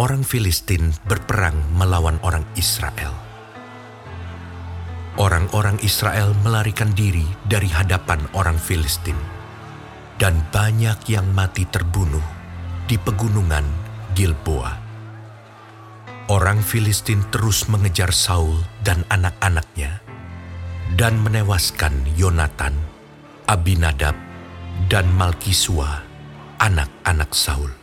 orang Filistin berperang melawan orang Israel. Orang-orang Israel melarikan diri dari hadapan orang Filistin, dan banyak yang mati terbunuh di pegunungan Gilboa. Orang Filistin terus mengejar Saul dan anak-anaknya, dan menewaskan Yonatan, Abinadab, dan Malkisua, anak-anak Saul.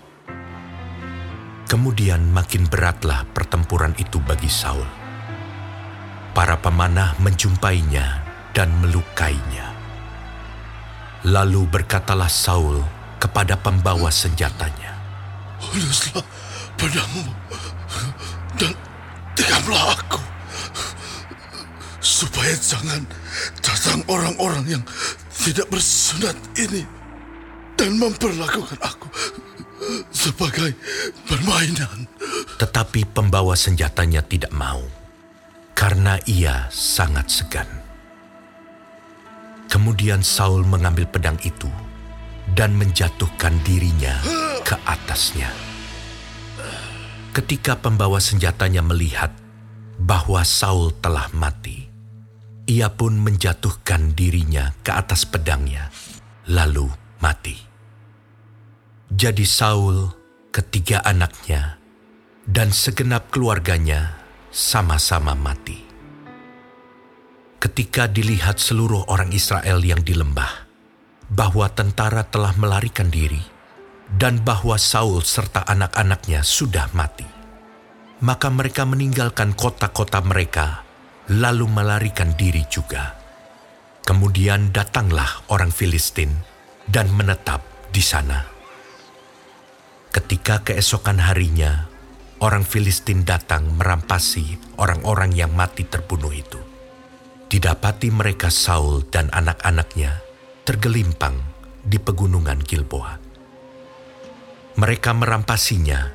Kemudian makin beratlah pertempuran itu bagi Saul. Para pemanah menjumpainya dan melukainya. Lalu berkatalah Saul kepada pembawa senjatanya, Uluslah pedangmu dan tikamlah aku. Supaya jangan datang orang-orang yang tidak bersunat ini dan memperlakukan aku sebagai permainan. Tetapi pembawa senjatanya tidak mau, karena ia sangat segan. Kemudian Saul mengambil pedang itu dan menjatuhkan dirinya ke atasnya. Ketika pembawa senjatanya melihat bahwa Saul telah mati, ia pun menjatuhkan dirinya ke atas pedangnya, lalu mati. Jadi Saul, ketiga anaknya, dan segenap keluarganya sama-sama mati. Ketika dilihat seluruh orang Israel yang di lembah, bahwa tentara telah melarikan diri, dan bahwa Saul serta anak-anaknya sudah mati, maka mereka meninggalkan kota-kota mereka, lalu melarikan diri juga. Kemudian datanglah orang Filistin dan menetap di sana. Ketika keesokan harinya, orang Filistin datang merampasi orang-orang yang mati terbunuh itu. Didapati mereka Saul dan anak-anaknya tergelimpang di pegunungan Gilboa. Mereka merampasinya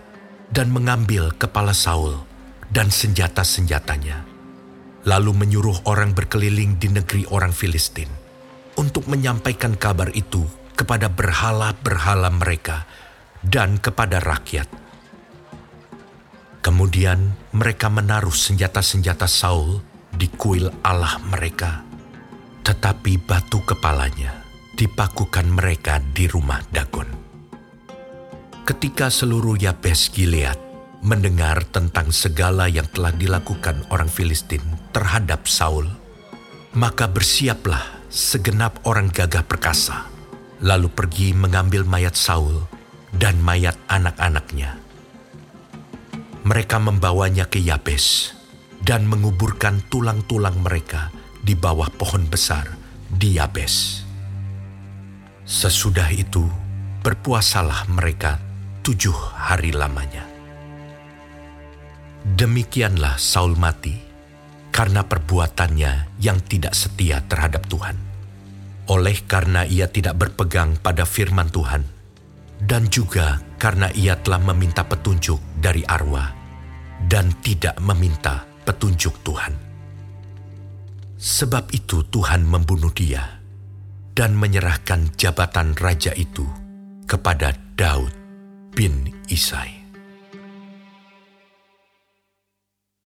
dan mengambil kepala Saul dan senjata-senjatanya, lalu menyuruh orang berkeliling di negeri orang Filistin untuk menyampaikan kabar itu kepada berhala-berhala mereka dan kepada rakyat. Kemudian mereka menaruh senjata-senjata Saul di kuil Allah mereka, tetapi batu kepalanya dipakukan mereka di rumah Dagon. Ketika seluruh Yabes Gilead mendengar tentang segala yang telah dilakukan orang Filistin terhadap Saul, maka bersiaplah segenap orang gagah perkasa, lalu pergi mengambil mayat Saul dan mayat anak-anaknya. Mereka membawanya ke Yabes dan menguburkan tulang-tulang mereka di bawah pohon besar di Yabes. Sesudah itu, berpuasalah mereka tujuh hari lamanya. Demikianlah Saul mati karena perbuatannya yang tidak setia terhadap Tuhan. Oleh karena ia tidak berpegang pada firman Tuhan, dan juga karena ia telah meminta petunjuk dari arwah dan tidak meminta petunjuk Tuhan. Sebab itu Tuhan membunuh dia dan menyerahkan jabatan raja itu kepada Daud bin Isai.